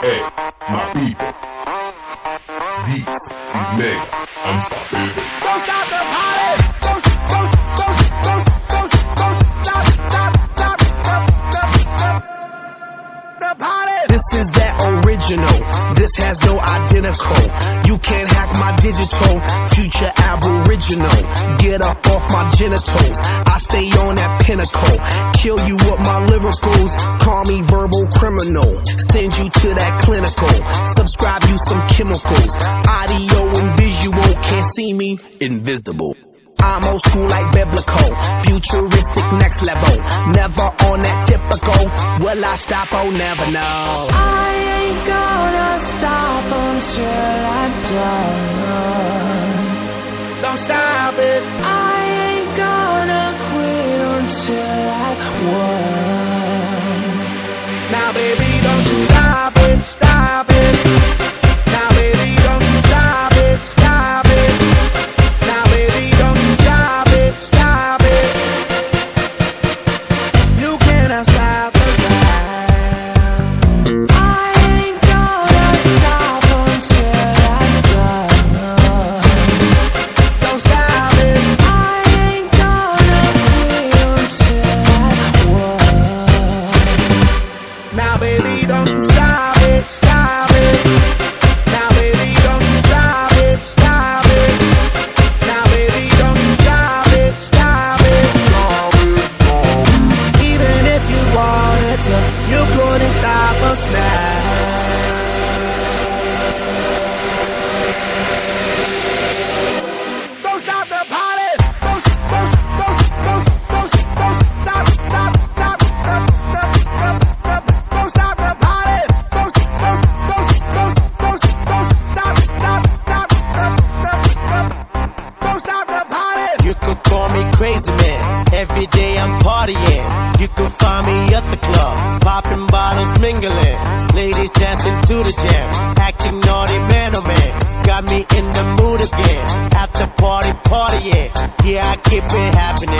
Hey, my people. Beats, nigga, I'm sorry. Don't stop the party! Don't, don't, don't, don't, don't, don't stop, stop, stop, stop, stop the party! This is that original. This has no identical. You can't hack my digital. Future aboriginal. Get up off my genitals. Kill you with my lyricals. Call me verbal criminal. Send you to that clinical. Subscribe you some chemicals. Audio and visual. Can't see me. Invisible. I'm old school like biblical, futuristic next level. Never on that typical. Will I stop? Oh, never know. I ain't gonna baby, couldn't stop us now. Don't stop the party. Don't, don't, don't, don't, don't, don't stop, stop, stop, stop, stop, stop, stop. Don't stop the party. Don't, don't, don't, don't, don't, don't stop, stop, stop, stop, stop, stop. Don't stop the party. You could call me crazy man. Every day I'm partying. You can find me at the club, popping bottles, mingling. Ladies dancing to the jam, acting naughty, man oh man. Got me in the mood again. At the party, partying. Yeah, I keep it happening.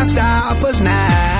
cannot stop us now.